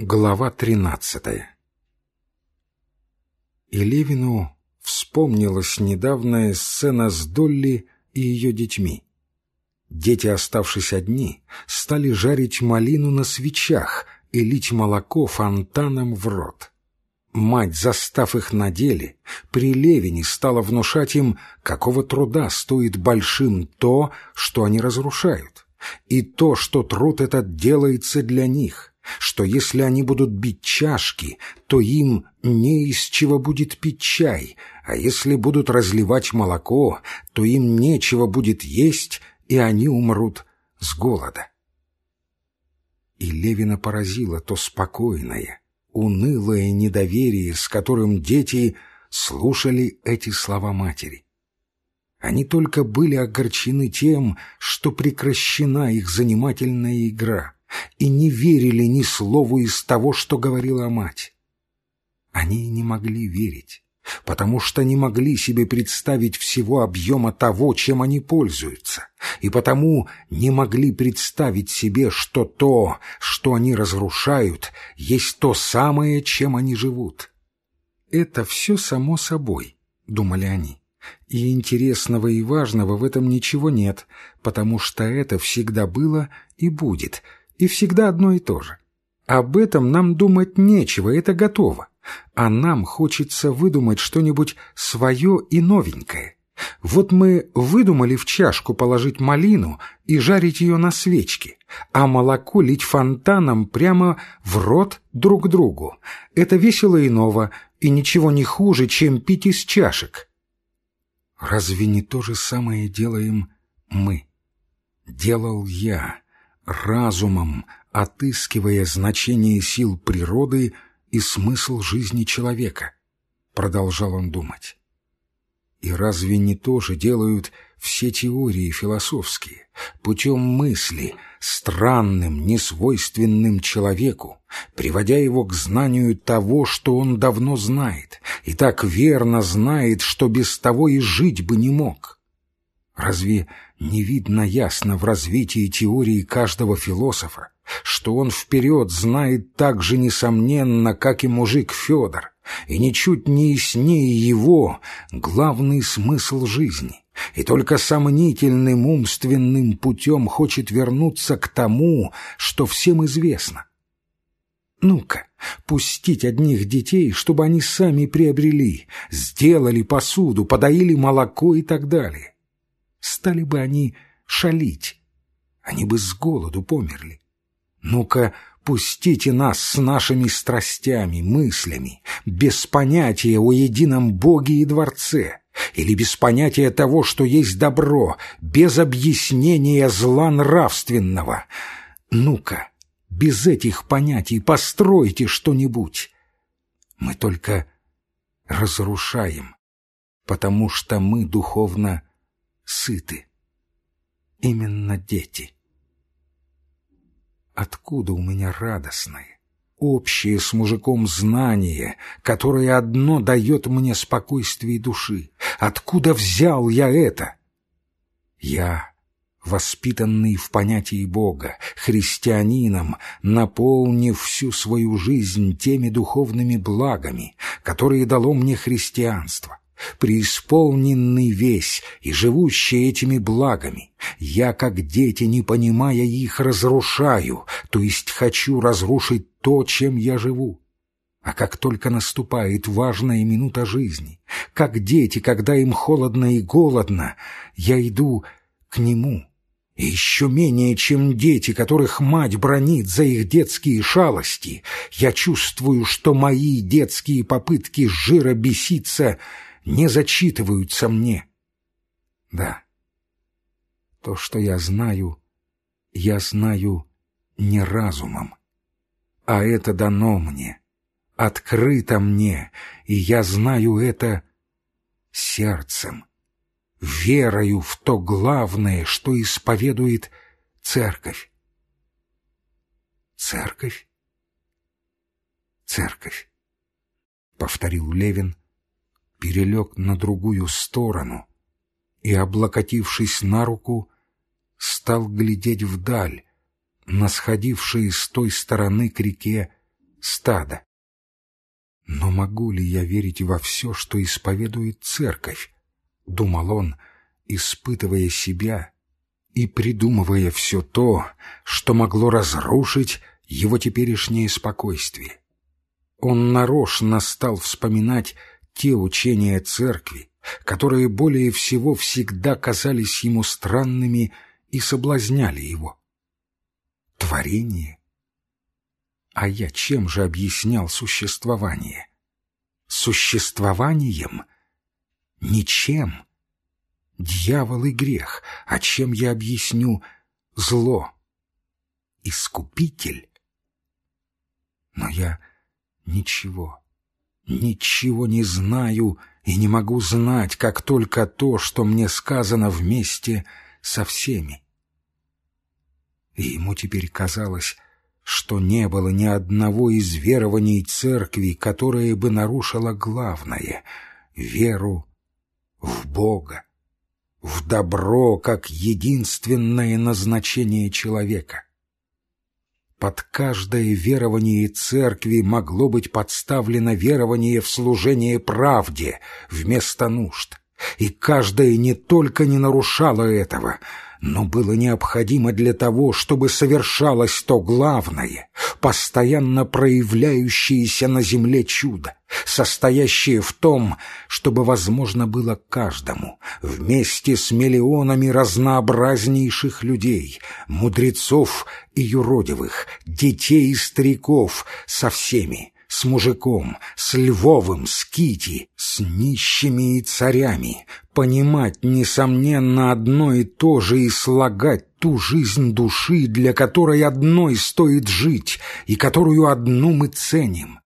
Глава тринадцатая И Левину вспомнилась недавняя сцена с Долли и ее детьми. Дети, оставшись одни, стали жарить малину на свечах и лить молоко фонтаном в рот. Мать, застав их на деле, при Левине стала внушать им, какого труда стоит большим то, что они разрушают, и то, что труд этот делается для них, что если они будут бить чашки, то им не из чего будет пить чай, а если будут разливать молоко, то им нечего будет есть, и они умрут с голода. И Левина поразило то спокойное, унылое недоверие, с которым дети слушали эти слова матери. Они только были огорчены тем, что прекращена их занимательная игра, и не верили ни слову из того, что говорила мать. Они не могли верить, потому что не могли себе представить всего объема того, чем они пользуются, и потому не могли представить себе, что то, что они разрушают, есть то самое, чем они живут. «Это все само собой», — думали они. И интересного и важного в этом ничего нет, потому что это всегда было и будет, и всегда одно и то же. Об этом нам думать нечего, это готово. А нам хочется выдумать что-нибудь свое и новенькое. Вот мы выдумали в чашку положить малину и жарить ее на свечке, а молоко лить фонтаном прямо в рот друг другу. Это весело и ново, и ничего не хуже, чем пить из чашек. Разве не то же самое делаем мы? Делал я, разумом отыскивая значение сил природы и смысл жизни человека, продолжал он думать. И разве не то же делают все теории философские, путем мысли, странным, несвойственным человеку, приводя его к знанию того, что он давно знает, и так верно знает, что без того и жить бы не мог. Разве не видно ясно в развитии теории каждого философа, что он вперед знает так же несомненно, как и мужик Федор, и ничуть не яснее его главный смысл жизни, и только сомнительным умственным путем хочет вернуться к тому, что всем известно. Ну-ка, пустить одних детей, чтобы они сами приобрели, сделали посуду, подоили молоко и так далее. Стали бы они шалить, они бы с голоду померли. Ну-ка, пустите нас с нашими страстями, мыслями, без понятия о едином Боге и Дворце, или без понятия того, что есть добро, без объяснения зла нравственного. Ну-ка, без этих понятий постройте что-нибудь. Мы только разрушаем, потому что мы духовно сыты. Именно дети — Откуда у меня радостное, общее с мужиком знание, которое одно дает мне спокойствие души? Откуда взял я это? Я, воспитанный в понятии Бога, христианином, наполнив всю свою жизнь теми духовными благами, которые дало мне христианство, преисполненный весь и живущий этими благами. Я, как дети, не понимая их, разрушаю, то есть хочу разрушить то, чем я живу. А как только наступает важная минута жизни, как дети, когда им холодно и голодно, я иду к нему. И еще менее, чем дети, которых мать бронит за их детские шалости, я чувствую, что мои детские попытки жира беситься — не зачитываются мне. Да, то, что я знаю, я знаю не разумом, а это дано мне, открыто мне, и я знаю это сердцем, верою в то главное, что исповедует церковь. Церковь? Церковь, — повторил Левин, перелег на другую сторону и, облокотившись на руку, стал глядеть вдаль, на сходившие с той стороны к реке стада. Но могу ли я верить во все, что исповедует церковь? Думал он, испытывая себя и придумывая все то, что могло разрушить его теперешнее спокойствие. Он нарочно стал вспоминать те учения церкви, которые более всего всегда казались ему странными и соблазняли его. Творение? А я чем же объяснял существование? Существованием? Ничем. Дьявол и грех, а чем я объясню зло? Искупитель? Но я ничего, ничего не знаю и не могу знать, как только то, что мне сказано вместе со всеми. И ему теперь казалось, что не было ни одного из верований церкви, которое бы нарушило главное — веру в Бога в добро как единственное назначение человека. Под каждое верование церкви могло быть подставлено верование в служение правде вместо нужд, и каждое не только не нарушало этого — но было необходимо для того, чтобы совершалось то главное, постоянно проявляющееся на земле чудо, состоящее в том, чтобы возможно было каждому, вместе с миллионами разнообразнейших людей, мудрецов и юродивых, детей и стариков, со всеми, с мужиком, с Львовым, с Кити, с нищими и царями, понимать, несомненно, одно и то же и слагать ту жизнь души, для которой одной стоит жить и которую одну мы ценим,